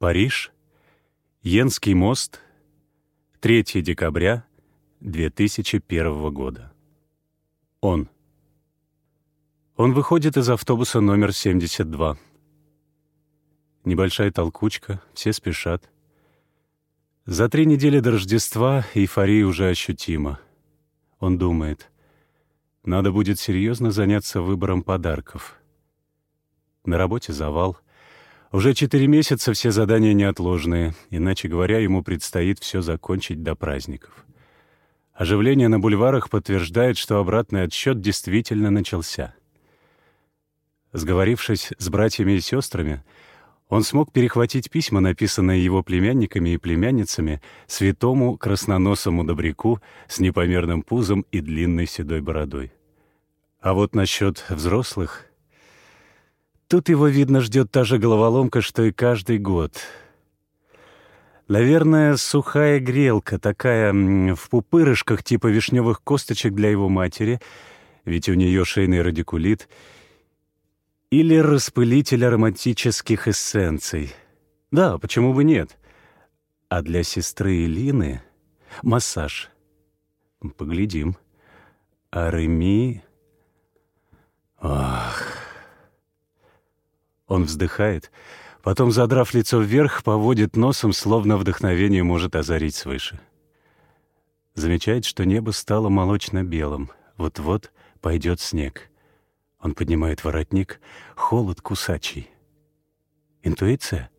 Париж, Йенский мост, 3 декабря 2001 года. Он. Он выходит из автобуса номер 72. Небольшая толкучка, все спешат. За три недели до Рождества эйфория уже ощутима. Он думает, надо будет серьезно заняться выбором подарков. На работе завал. Уже четыре месяца все задания неотложные, иначе говоря, ему предстоит все закончить до праздников. Оживление на бульварах подтверждает, что обратный отсчет действительно начался. Сговорившись с братьями и сестрами, он смог перехватить письма, написанные его племянниками и племянницами, святому красноносому добряку с непомерным пузом и длинной седой бородой. А вот насчет взрослых... Тут его, видно, ждет та же головоломка, что и каждый год. Наверное, сухая грелка, такая в пупырышках типа вишневых косточек для его матери, ведь у нее шейный радикулит — или распылитель ароматических эссенций. Да, почему бы нет? А для сестры Элины — массаж. Поглядим. А Реми... Ах... Он вздыхает, потом, задрав лицо вверх, поводит носом, словно вдохновение может озарить свыше. Замечает, что небо стало молочно-белым. Вот-вот пойдет снег. Он поднимает воротник. Холод кусачий. Интуиция?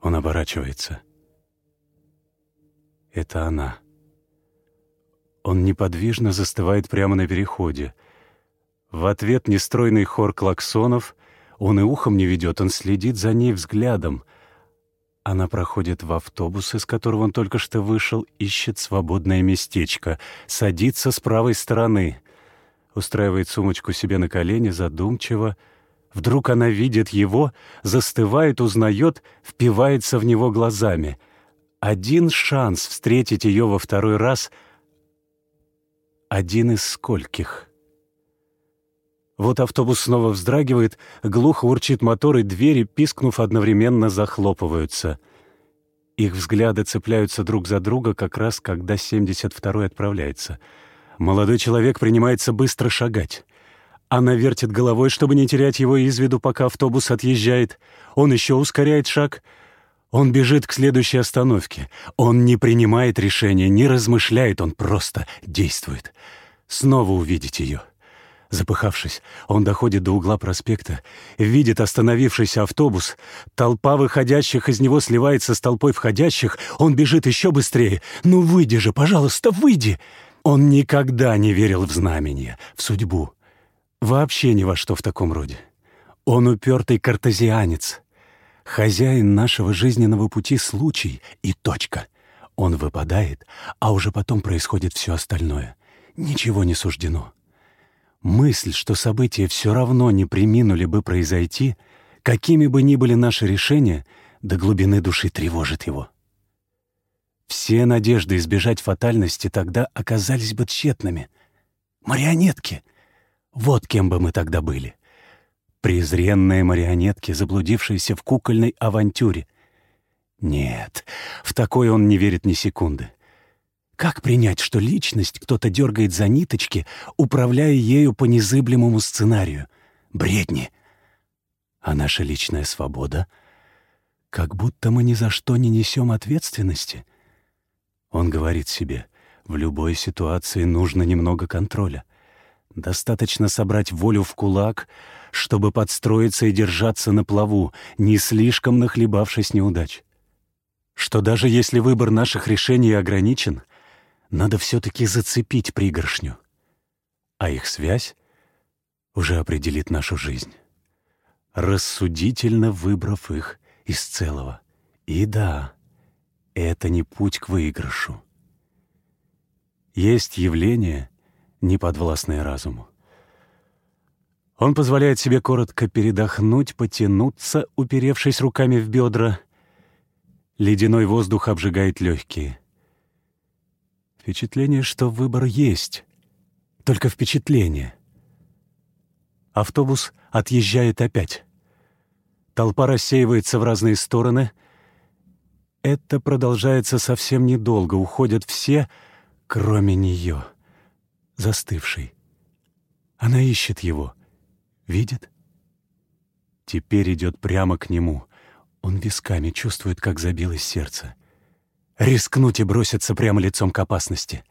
Он оборачивается. Это она. Он неподвижно застывает прямо на переходе. В ответ нестройный хор клаксонов. Он и ухом не ведет, он следит за ней взглядом. Она проходит в автобус, из которого он только что вышел, ищет свободное местечко, садится с правой стороны устраивает сумочку себе на колени, задумчиво. Вдруг она видит его, застывает, узнает, впивается в него глазами. Один шанс встретить ее во второй раз — один из скольких. Вот автобус снова вздрагивает, глухо урчит мотор, и двери, пискнув, одновременно захлопываются. Их взгляды цепляются друг за друга как раз, когда 72-й отправляется — Молодой человек принимается быстро шагать. Она вертит головой, чтобы не терять его из виду, пока автобус отъезжает. Он еще ускоряет шаг. Он бежит к следующей остановке. Он не принимает решения, не размышляет, он просто действует. Снова увидеть ее. Запыхавшись, он доходит до угла проспекта, видит остановившийся автобус, толпа выходящих из него сливается с толпой входящих, он бежит еще быстрее. «Ну выйди же, пожалуйста, выйди!» Он никогда не верил в знамение, в судьбу. Вообще ни во что в таком роде. Он упертый картезианец. Хозяин нашего жизненного пути — случай и точка. Он выпадает, а уже потом происходит все остальное. Ничего не суждено. Мысль, что события все равно не приминули бы произойти, какими бы ни были наши решения, до глубины души тревожит его. Все надежды избежать фатальности тогда оказались бы тщетными. Марионетки! Вот кем бы мы тогда были. Презренные марионетки, заблудившиеся в кукольной авантюре. Нет, в такой он не верит ни секунды. Как принять, что личность кто-то дергает за ниточки, управляя ею по незыблемому сценарию? Бредни. А наша личная свобода? Как будто мы ни за что не несем ответственности — он говорит себе, в любой ситуации нужно немного контроля. Достаточно собрать волю в кулак, чтобы подстроиться и держаться на плаву, не слишком нахлебавшись неудач. Что даже если выбор наших решений ограничен, надо все-таки зацепить пригоршню. А их связь уже определит нашу жизнь, рассудительно выбрав их из целого. И да, это не путь к выигрышу. Есть явления, неподвластные разуму. Он позволяет себе коротко передохнуть, потянуться, уперевшись руками в бедра. Ледяной воздух обжигает легкие. Впечатление, что выбор есть. Только впечатление. Автобус отъезжает опять. Толпа рассеивается в разные стороны. Это продолжается совсем недолго. Уходят все, кроме нее, застывшей. Она ищет его. Видит? Теперь идет прямо к нему. Он висками чувствует, как забилось сердце. Рискнуть и броситься прямо лицом к опасности.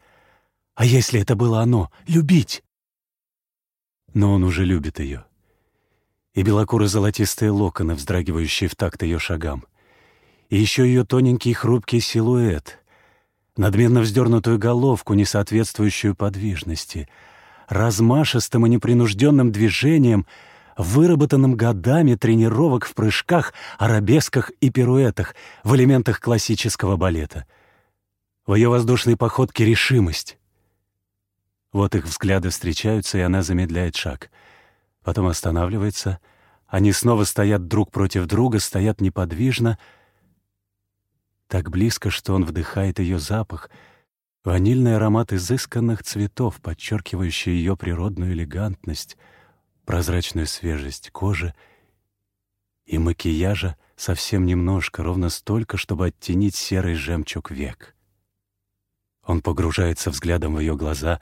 А если это было оно? Любить! Но он уже любит ее и белокуро-золотистые локоны, вздрагивающие в такт ее шагам. И еще ее тоненький хрупкий силуэт, надменно вздернутую головку, не соответствующую подвижности, размашистым и непринужденным движением, выработанным годами тренировок в прыжках, арабесках и пируэтах в элементах классического балета. В ее воздушной походке решимость. Вот их взгляды встречаются, и она замедляет шаг — потом останавливается. Они снова стоят друг против друга, стоят неподвижно, так близко, что он вдыхает ее запах, ванильный аромат изысканных цветов, подчеркивающий ее природную элегантность, прозрачную свежесть кожи и макияжа совсем немножко, ровно столько, чтобы оттенить серый жемчуг век. Он погружается взглядом в ее глаза,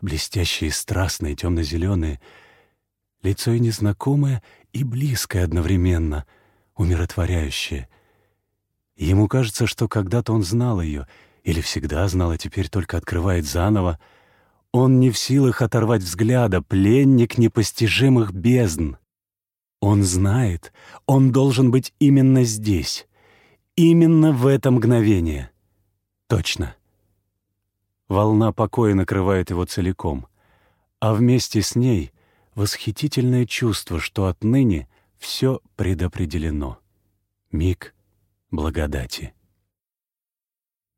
блестящие, страстные, темно-зеленые, Лицо и незнакомое, и близкое одновременно, умиротворяющее. Ему кажется, что когда-то он знал ее, или всегда знал, а теперь только открывает заново. Он не в силах оторвать взгляда, пленник непостижимых бездн. Он знает, он должен быть именно здесь, именно в это мгновение. Точно. Волна покоя накрывает его целиком, а вместе с ней — восхитительное чувство, что отныне все предопределено. Миг благодати.